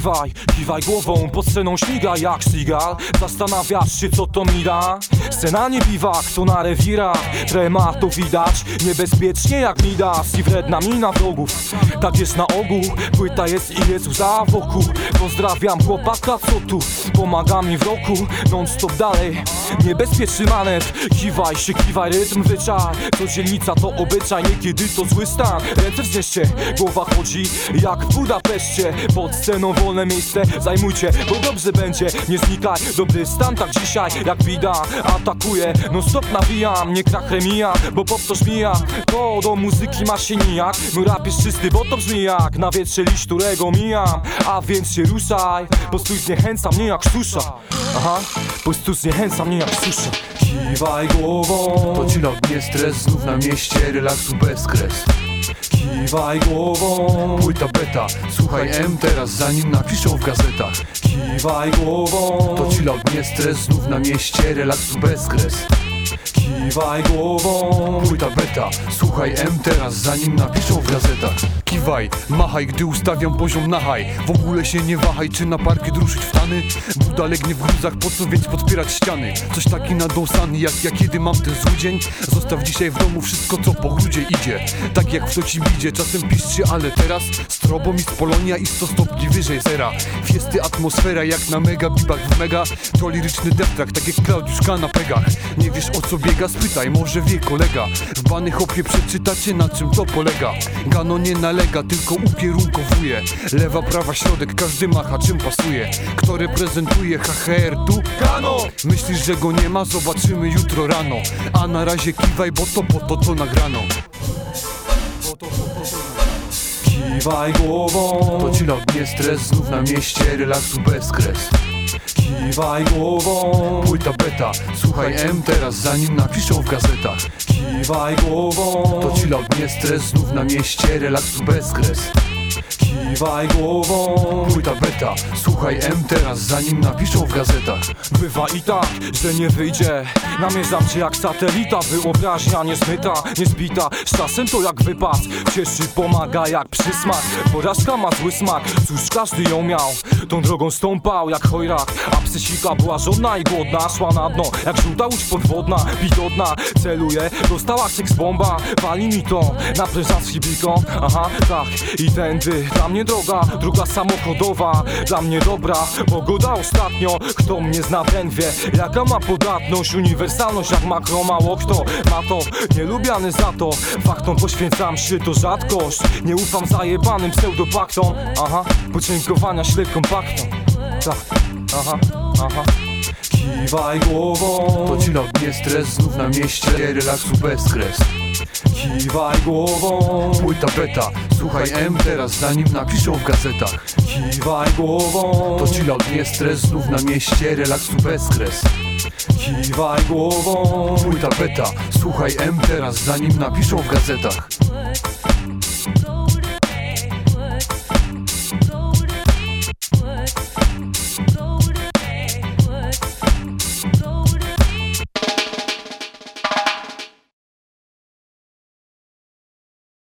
Kiwaj, kiwaj głową, pod sceną śmiga jak Seagal Zastanawiasz się co to mi da? Scena nie biwak, to na rewirach. Trema to widać, niebezpiecznie jak Midas I wredna mina wrogów, tak jest na ogół Płyta jest i jest łza wokół Pozdrawiam chłopaka co tu Pomaga mi w roku, non stop dalej Niebezpieczny manewr, kiwaj się, kiwaj rytm wyczaj To dzielnica to obyczaj, niekiedy to zły stan. Ręce wznieście, głowa chodzi jak w Budapeszcie. Pod sceną wolne miejsce zajmujcie, bo dobrze będzie Nie znikaj, dobry stan tak dzisiaj jak wida Atakuję, non stop nawijam, nie krach remija Bo pop to żmija, to do muzyki ma się nijak. Mój rap jest czysty, bo to brzmi jak na wietrze liść, którego mijam. A więc się ruszaj, bo stój zniechęca mnie jak susza. Aha, bo stój zniechęca mnie jak susza. Kiwaj głową, To out, nie stres, znów na mieście, relaksu bez kres. Kiwaj głową. Płyta beta, słuchaj M teraz, zanim napiszą w gazetach Kiwaj głową, To chill out, nie stres, znów na mieście, relaksu bez kres kiwaj głową. Płyta beta, słuchaj M teraz, zanim napiszą w gazetach. Kiwaj, machaj, gdy ustawiam poziom na haj W ogóle się nie wahaj, czy na parkiet ruszyć w tany? Buda legnie w gruzach, po co więc podpierać ściany? Coś taki nadąsany, jak ja kiedy mam ten zły dzień? Zostaw dzisiaj w domu wszystko, co po grudzie idzie. Tak jak w to ci bidzie, czasem piszcie, ale teraz Strobom i z Polonia i 100 stopni wyżej zera. Fiesty, atmosfera jak na mega bibach w mega. To liryczny deftrakt, tak jak Klaudiuszka na pegach Nie wiesz o co biega, spytaj, może wie kolega. W bany hopie przeczytacie na czym to polega. Gano nie nalega, tylko ukierunkowuje. Lewa, prawa, środek, każdy macha czym pasuje. Kto reprezentuje HHR tu? Kano! Myślisz, że go nie ma? Zobaczymy jutro rano. A na razie kiwaj, bo to po to co nagrano. Kiwaj głową, To chill out, nie stres, znów na mieście, relaksu bez kres kiwaj głową. Płyta beta, słuchaj M teraz, zanim napiszą w gazetach. Kiwaj głową, To chill out, nie stres, znów na mieście, relaksu bez kres kiwaj głową. Płyta beta, słuchaj M teraz, zanim napiszą w gazetach. Bywa i tak, że nie wyjdzie. Namierzam cię jak satelita. Wyobraźnia niezmyta, niezbita Z czasem to jak wypad. Cieszy, pomaga jak przysmak. Porażka ma zły smak. Cóż, każdy ją miał. Tą drogą stąpał jak chojrak. A psychika była żona i głodna Szła na dno. Jak żółta łódź podwodna Widodna, celuje Dostała seks bomba. Wali mi to Napręża z hibiką Aha, tak. I tędy. Dla mnie droga Druga samochodowa Dla mnie dobra. Pogoda ostatnio Kto mnie zna ten wie Jaka ma podatność Uniwersalność jak makro Mało kto ma to. Nielubiany za to Faktom poświęcam się to rzadkość. Nie ufam zajebanym pseudopaktom. Aha Podziękowania ślep kompaktom Tak Aha Aha. Kiwaj głową. To out, nie stres, znów na mieście, relaksu bez kres Kiwaj głową. Płyta beta, słuchaj M teraz, zanim napiszą w gazetach. Kiwaj głową. To chill out, nie stres, znów na mieście, relaksu bez kres Kiwaj głową. Płyta beta, słuchaj M teraz, zanim napiszą w gazetach